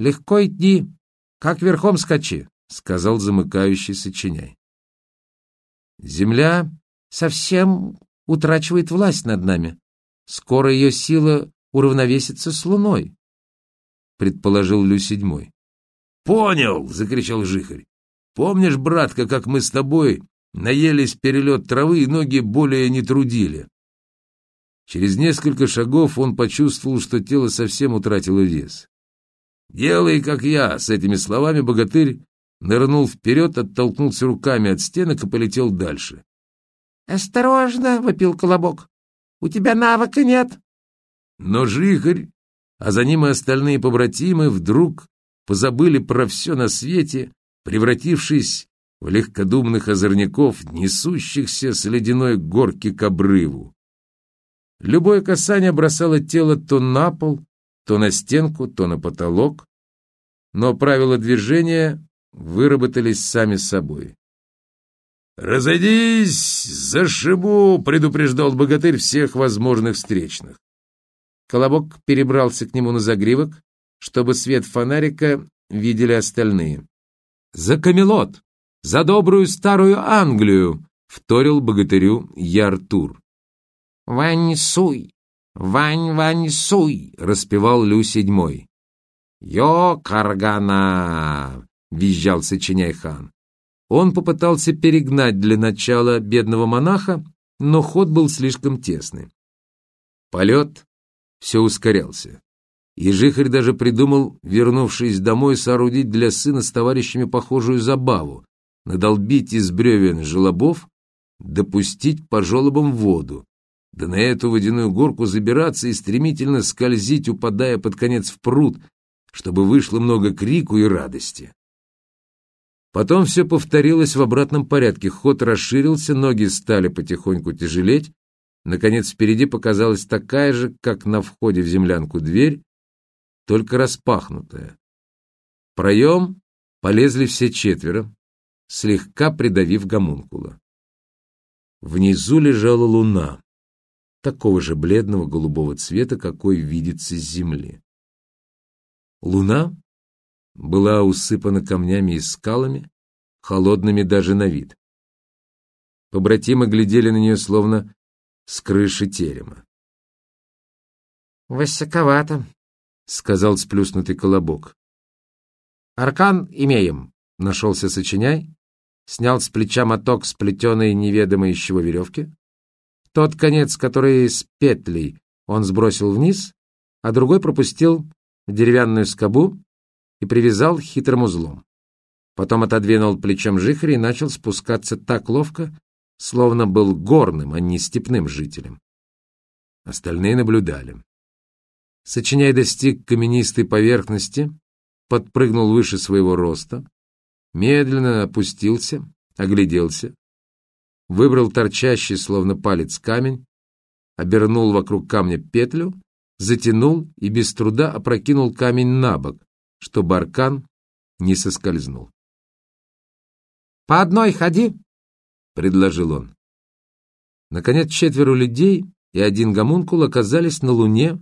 легко идти, как верхом скачи, — сказал замыкающий сочиняй. Земля совсем утрачивает власть над нами. Скоро ее сила уравновесится с луной, — предположил Лю седьмой. — Понял! — закричал Жихарь. — Помнишь, братка, как мы с тобой наелись перелет травы и ноги более не трудили? Через несколько шагов он почувствовал, что тело совсем утратило вес. «Делай, как я!» — с этими словами богатырь нырнул вперед, оттолкнулся руками от стенок и полетел дальше. «Осторожно!» — вопил Колобок. «У тебя навыка нет!» Но Жихарь, а за ним и остальные побратимы, вдруг позабыли про все на свете, превратившись в легкодумных озорняков, несущихся с ледяной горки к обрыву. Любое касание бросало тело то на пол, то на стенку, то на потолок, но правила движения выработались сами собой. «Разойдись, зашибу!» — предупреждал богатырь всех возможных встречных. Колобок перебрался к нему на загривок, чтобы свет фонарика видели остальные. «За Камелот! За добрую старую Англию!» — вторил богатырю Яртур. «Вань-суй! Вань-вань-суй!» — распевал Лю седьмой. «Йо, Каргана!» — визжал сочиняй хан. Он попытался перегнать для начала бедного монаха, но ход был слишком тесный. Полет все ускорялся. И Жихарь даже придумал, вернувшись домой, соорудить для сына с товарищами похожую забаву, надолбить из бревен желобов, допустить по желобам воду, да на эту водяную горку забираться и стремительно скользить, упадая под конец в пруд, чтобы вышло много крику и радости. Потом все повторилось в обратном порядке. Ход расширился, ноги стали потихоньку тяжелеть. Наконец впереди показалась такая же, как на входе в землянку дверь, только распахнутая. В проем полезли все четверо, слегка придавив гомункула. Внизу лежала луна такого же бледного голубого цвета, какой видится с земли. Луна была усыпана камнями и скалами, холодными даже на вид. Побратимы глядели на нее словно с крыши терема. «Высоковато», — сказал сплюснутый колобок. «Аркан имеем», — нашелся сочиняй, снял с плеча моток сплетенной неведомо из чего веревки, тот конец, который с петлей, он сбросил вниз, а другой пропустил деревянную скобу и привязал хитрым узлом. Потом отодвинул плечом жихаря и начал спускаться так ловко, словно был горным, а не степным жителем. Остальные наблюдали. Сочиняй достиг каменистой поверхности, подпрыгнул выше своего роста, медленно опустился, огляделся, выбрал торчащий, словно палец, камень, обернул вокруг камня петлю, затянул и без труда опрокинул камень на бок, чтобы аркан не соскользнул. «По одной ходи!» — предложил он. Наконец четверо людей и один гомункул оказались на Луне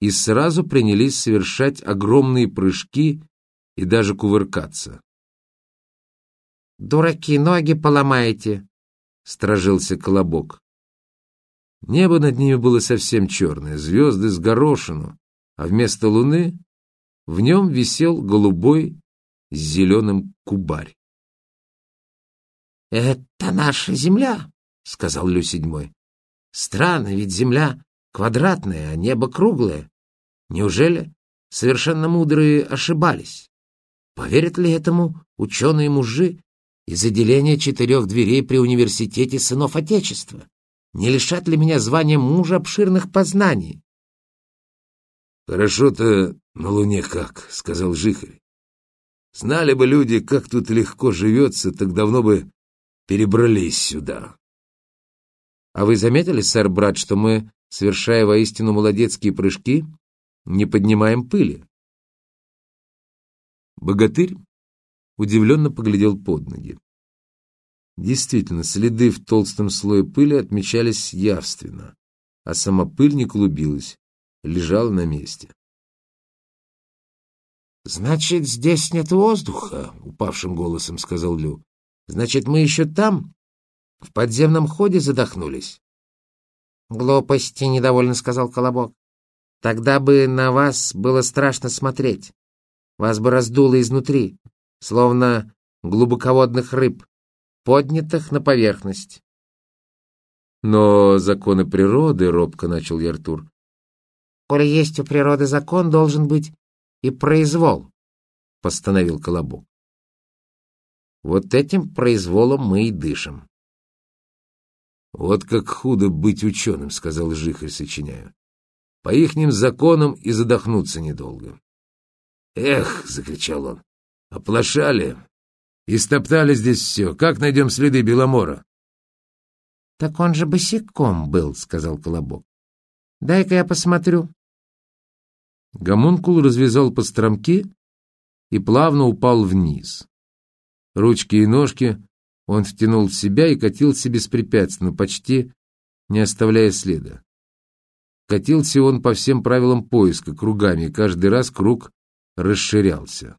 и сразу принялись совершать огромные прыжки и даже кувыркаться. «Дураки, ноги поломаете!» стражился Колобок. Небо над ними было совсем черное, звезды с горошину, а вместо луны в нем висел голубой с зеленым кубарь. «Это наша земля», — сказал Лю седьмой. «Странно, ведь земля квадратная, а небо круглое. Неужели совершенно мудрые ошибались? Поверят ли этому ученые-мужи из-за деления четырех дверей при университете сынов Отечества? Не лишат ли меня звания мужа обширных познаний? «Хорошо-то на Луне как», — сказал Жихарь. «Знали бы люди, как тут легко живется, так давно бы перебрались сюда». «А вы заметили, сэр-брат, что мы, совершая воистину молодецкие прыжки, не поднимаем пыли?» Богатырь удивленно поглядел под ноги. Действительно, следы в толстом слое пыли отмечались явственно, а сама пыль не клубилась, лежала на месте. «Значит, здесь нет воздуха», — упавшим голосом сказал Лю. «Значит, мы еще там, в подземном ходе задохнулись». «Глупости», — недовольно сказал Колобок. «Тогда бы на вас было страшно смотреть. Вас бы раздуло изнутри, словно глубоководных рыб, поднятых на поверхность». «Но законы природы», — робко начал Яртур. «Коли есть у природы закон, должен быть и произвол», — постановил Колобок. «Вот этим произволом мы и дышим». «Вот как худо быть ученым», — сказал Жихарь, сочиняю. «По ихним законам и задохнуться недолго». «Эх!» — закричал он. «Оплошали! И стоптали здесь все. Как найдем следы Беломора?» «Так он же босиком был», — сказал Колобок. «Дай-ка я посмотрю». Гомункул развязал постромки и плавно упал вниз. Ручки и ножки он втянул в себя и катился беспрепятственно, почти не оставляя следа. Катился он по всем правилам поиска, кругами, и каждый раз круг расширялся.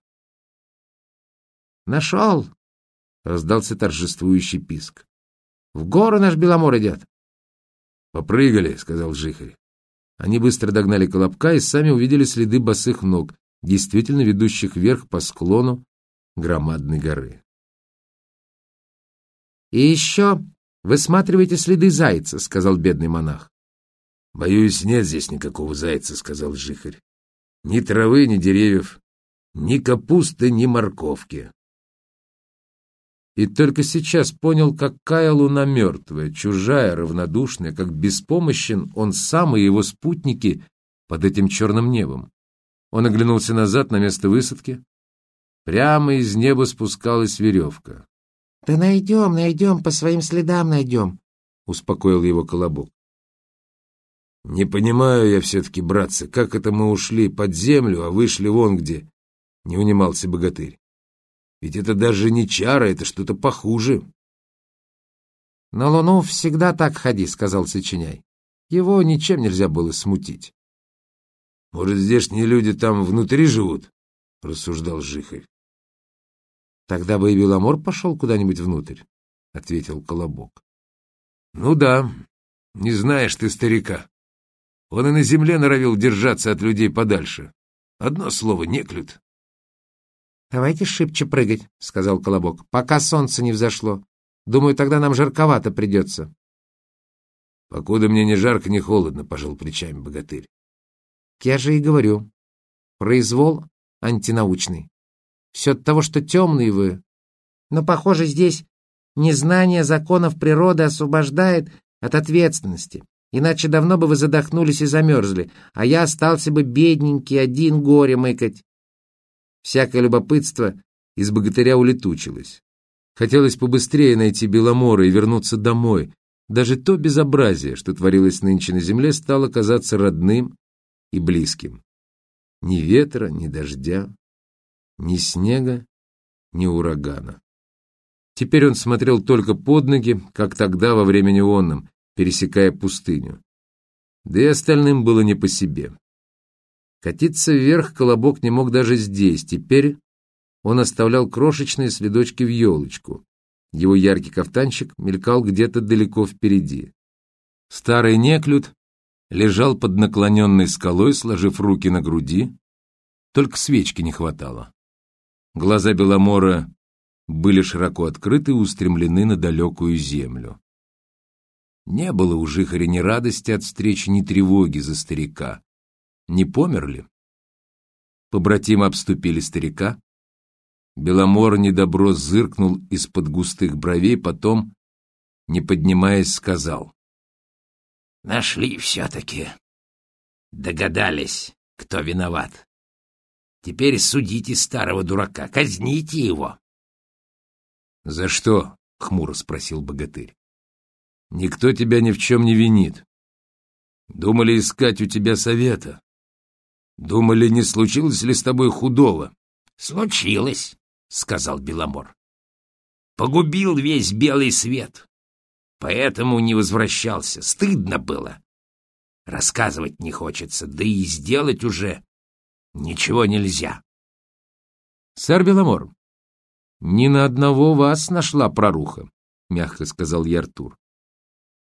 «Нашел!» — раздался торжествующий писк. «В гору наш Беломор идет!» «Попрыгали!» — сказал Жихарь. Они быстро догнали Колобка и сами увидели следы босых ног, действительно ведущих вверх по склону громадной горы. «И еще высматривайте следы зайца», — сказал бедный монах. «Боюсь, нет здесь никакого зайца», — сказал Жихарь. «Ни травы, ни деревьев, ни капусты, ни морковки». И только сейчас понял, какая луна мертвая, чужая, равнодушная, как беспомощен он сам и его спутники под этим черным небом. Он оглянулся назад на место высадки. Прямо из неба спускалась веревка. «Да найдем, найдем, по своим следам найдем», — успокоил его Колобок. «Не понимаю я все-таки, братцы, как это мы ушли под землю, а вышли вон где?» — не унимался богатырь. «Ведь это даже не чара, это что-то похуже». «На луну всегда так ходи», — сказал Сочиняй. Его ничем нельзя было смутить. «Может, здешние люди там внутри живут?» — рассуждал Жихарь. Тогда бы и Беломор пошел куда-нибудь внутрь, — ответил Колобок. — Ну да, не знаешь ты старика. Он и на земле норовил держаться от людей подальше. Одно слово — неклюд. — Давайте шибче прыгать, — сказал Колобок, — пока солнце не взошло. Думаю, тогда нам жарковато придется. — Покуда мне ни жарко, ни холодно, — пожал плечами богатырь. — Я же и говорю. Произвол антинаучный. Все от того, что темные вы. Но, похоже, здесь незнание законов природы освобождает от ответственности. Иначе давно бы вы задохнулись и замерзли, а я остался бы бедненький, один горе мыкать. Всякое любопытство из богатыря улетучилось. Хотелось побыстрее найти Беломора и вернуться домой. Даже то безобразие, что творилось нынче на земле, стало казаться родным и близким. Ни ветра, ни дождя, ни снега, ни урагана. Теперь он смотрел только под ноги, как тогда во время неонном, пересекая пустыню. Да и остальным было не по себе. Катиться вверх колобок не мог даже здесь. Теперь он оставлял крошечные следочки в елочку. Его яркий кафтанчик мелькал где-то далеко впереди. Старый неклюд лежал под наклоненной скалой, сложив руки на груди. Только свечки не хватало. Глаза Беломора были широко открыты и устремлены на далекую землю. Не было у Жихаря ни радости от встречи, ни тревоги за старика. Не помер ли? Побратимы обступили старика. Беломор недобро зыркнул из-под густых бровей, потом, не поднимаясь, сказал. «Нашли все-таки. Догадались, кто виноват. Теперь судите старого дурака, казните его. — За что? — хмуро спросил богатырь. — Никто тебя ни в чем не винит. Думали искать у тебя совета. Думали, не случилось ли с тобой худого? — Случилось, — сказал Беломор. Погубил весь белый свет. Поэтому не возвращался. Стыдно было. Рассказывать не хочется, да и сделать уже Ничего нельзя. Сэр Беломор, ни на одного вас нашла проруха, мягко сказал я Артур.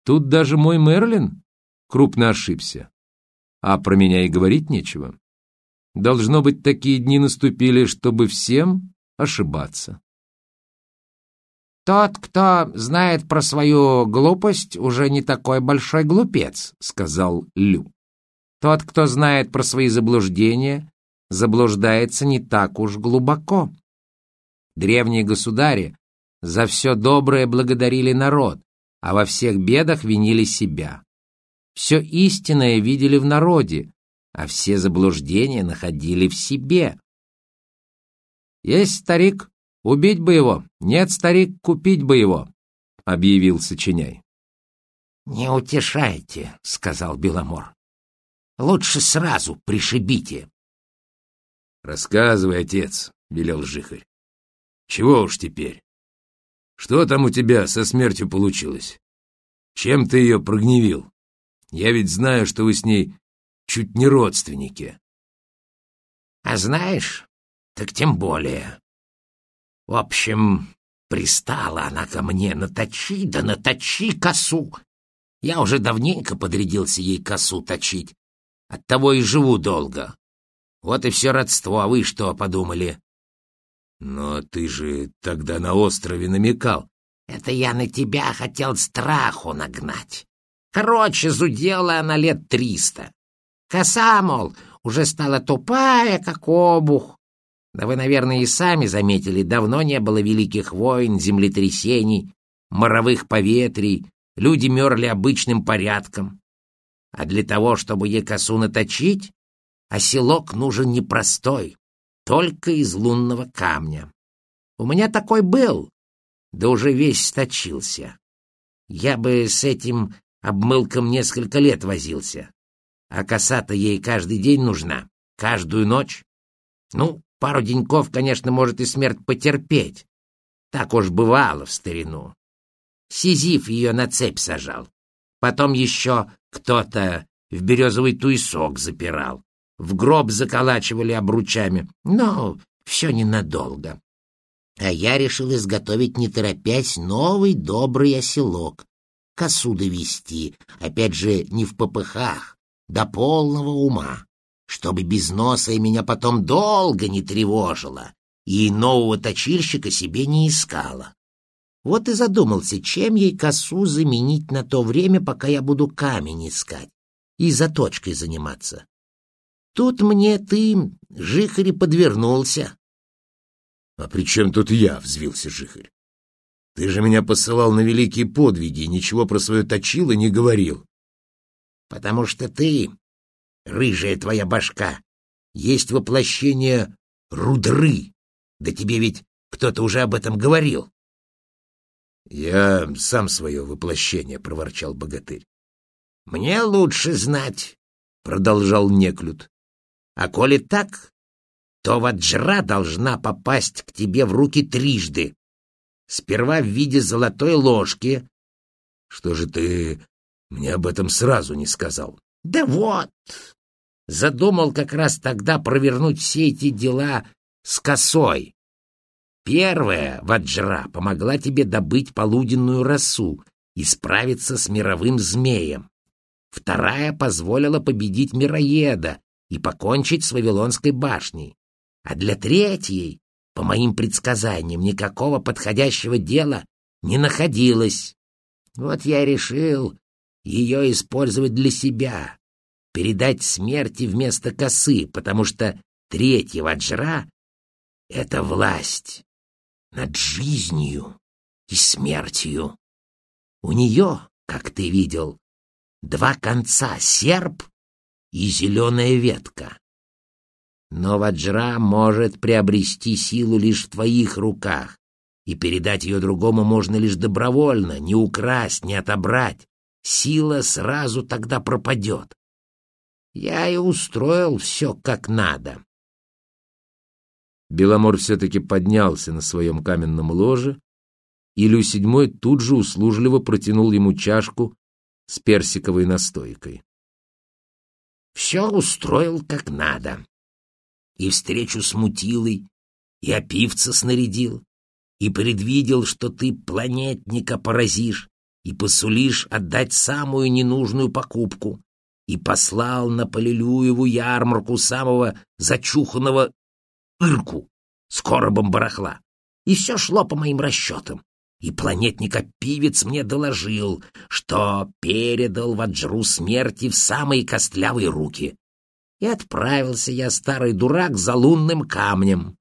Тут даже мой Мерлин крупно ошибся. А про меня и говорить нечего. Должно быть, такие дни наступили, чтобы всем ошибаться. «Тот, кто знает про свою глупость, уже не такой большой глупец», — сказал Лю. «Тот, кто знает про свои заблуждения, заблуждается не так уж глубоко. Древние государи за все доброе благодарили народ, а во всех бедах винили себя. Все истинное видели в народе, а все заблуждения находили в себе. Есть старик, Убить бы его! Нет, старик, купить бы его!» — объявил Сочиняй. «Не утешайте», — сказал Беломор. «Лучше сразу пришибите». «Рассказывай, отец», — велел Жихарь. «Чего уж теперь? Что там у тебя со смертью получилось? Чем ты ее прогневил? Я ведь знаю, что вы с ней чуть не родственники». «А знаешь, так тем более», в общем, пристала она ко мне, наточи да наточи косу. Я уже давненько подрядился ей косу точить. Оттого и живу долго. Вот и все родство, а вы что подумали? Но ты же тогда на острове намекал. Это я на тебя хотел страху нагнать. Короче, зудела она лет триста. Коса, мол, уже стала тупая, как обух. Да вы, наверное, и сами заметили, давно не было великих войн, землетрясений, моровых поветрий, люди мерли обычным порядком. А для того, чтобы ей косу наточить, оселок нужен непростой, только из лунного камня. У меня такой был, да уже весь сточился. Я бы с этим обмылком несколько лет возился. А коса-то ей каждый день нужна, каждую ночь. Ну, Пару деньков, конечно, может и смерть потерпеть. Так уж бывало в старину. Сизиф ее на цепь сажал. Потом еще кто-то в березовый туесок запирал. В гроб заколачивали обручами. Но все ненадолго. А я решил изготовить, не торопясь, новый добрый оселок. Косу довести, опять же, не в попыхах, до полного ума чтобы без носа и меня потом долго не тревожило, и нового точильщика себе не искала. Вот и задумался, чем ей косу заменить на то время, пока я буду камень искать и заточкой заниматься. Тут мне ты, Жихарь, подвернулся. — А при чем тут я? — взвился Жихарь. — Ты же меня посылал на великие подвиги и ничего про свое точило не говорил. — Потому что ты рыжая твоя башка, есть воплощение рудры. Да тебе ведь кто-то уже об этом говорил. — Я сам свое воплощение, — проворчал богатырь. — Мне лучше знать, — продолжал Неклюд. — А коли так, то ваджра должна попасть к тебе в руки трижды. Сперва в виде золотой ложки. — Что же ты мне об этом сразу не сказал? — Да вот, задумал как раз тогда провернуть все эти дела с косой. Первая, Ваджра, помогла тебе добыть полуденную росу и справиться с мировым змеем. Вторая позволила победить мироеда и покончить с Вавилонской башней. А для третьей, по моим предсказаниям, никакого подходящего дела не находилось. Вот я решил ее использовать для себя, передать смерти вместо косы, потому что третья ваджра — это власть над жизнью и смертью. У нее, как ты видел, два конца — серп и зеленая ветка. Но ваджра может приобрести силу лишь в твоих руках, и передать ее другому можно лишь добровольно, не украсть, не отобрать. Сила сразу тогда пропадет. Я и устроил все как надо. Беломор все-таки поднялся на своем каменном ложе, и Лю седьмой тут же услужливо протянул ему чашку с персиковой настойкой. Все устроил как надо. И встречу с Мутилой, и опивца снарядил, и предвидел, что ты планетника поразишь и посулишь отдать самую ненужную покупку, и послал на Полилюеву ярмарку самого зачуханного Ирку с коробом барахла. И все шло по моим расчетам. И планетник-опивец мне доложил, что передал Ваджру смерти в самые костлявые руки. И отправился я, старый дурак, за лунным камнем.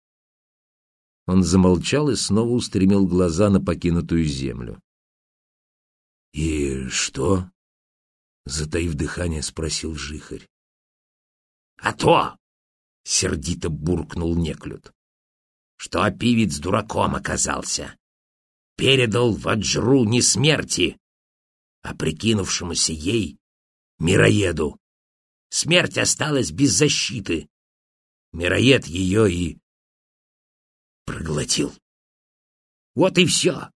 Он замолчал и снова устремил глаза на покинутую землю. — И что? — затаив дыхание, спросил Жихарь. — А то! — сердито буркнул Неклюд. — Что опивец дураком оказался передал Ваджру не смерти, а прикинувшемуся ей мироеду. Смерть осталась без защиты. Мироед ее и проглотил. Вот и все.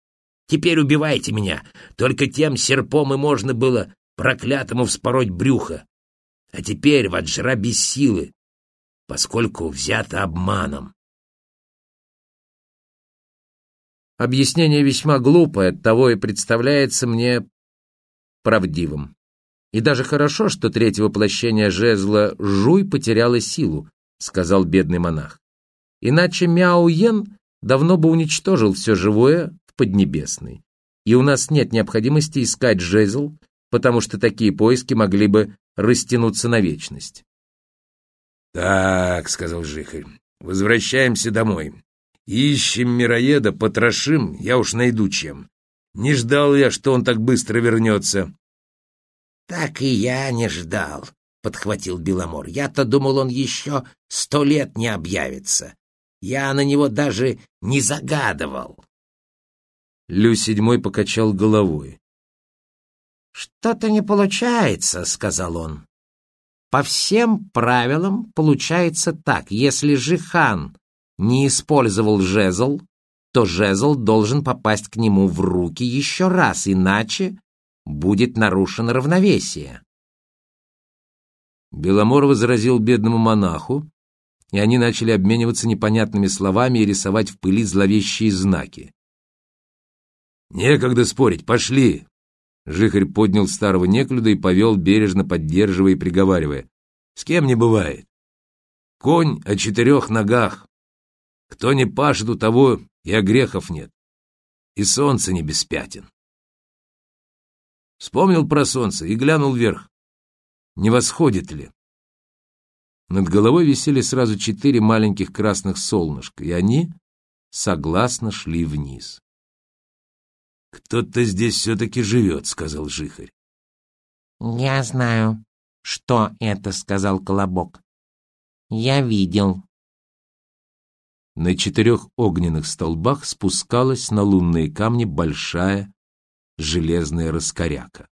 Теперь убивайте меня. Только тем серпом и можно было проклятому вспороть брюхо. А теперь Ваджра без силы, поскольку взято обманом. Объяснение весьма глупое, оттого и представляется мне правдивым. И даже хорошо, что третье воплощение жезла Жуй потеряло силу, сказал бедный монах. Иначе Мяо Йен давно бы уничтожил все живое Поднебесной. И у нас нет необходимости искать жезл, потому что такие поиски могли бы растянуться на вечность. «Так», — сказал Жихарь, — «возвращаемся домой. Ищем мироеда, потрошим, я уж найду чем. Не ждал я, что он так быстро вернется. — Так и я не ждал, — подхватил Беломор. — Я-то думал, он еще сто лет не объявится. Я на него даже не загадывал. Лю седьмой покачал головой. — Что-то не получается, — сказал он. — По всем правилам получается так. Если же хан не использовал жезл, то жезл должен попасть к нему в руки еще раз, иначе будет нарушено равновесие. Беломор возразил бедному монаху, и они начали обмениваться непонятными словами и рисовать в пыли зловещие знаки. «Некогда спорить, пошли!» Жихарь поднял старого неклюда и повел, бережно поддерживая и приговаривая. «С кем не бывает. Конь о четырех ногах, кто не пашет, у того и огрехов нет. И солнце не беспятен. Вспомнил про солнце и глянул вверх. Не восходит ли? Над головой висели сразу четыре маленьких красных солнышка, и они согласно шли вниз. «Кто-то здесь все-таки живет», — сказал Жихарь. «Я знаю, что это», — сказал Колобок. «Я видел». На четырех огненных столбах спускалась на лунные камни большая железная раскоряка.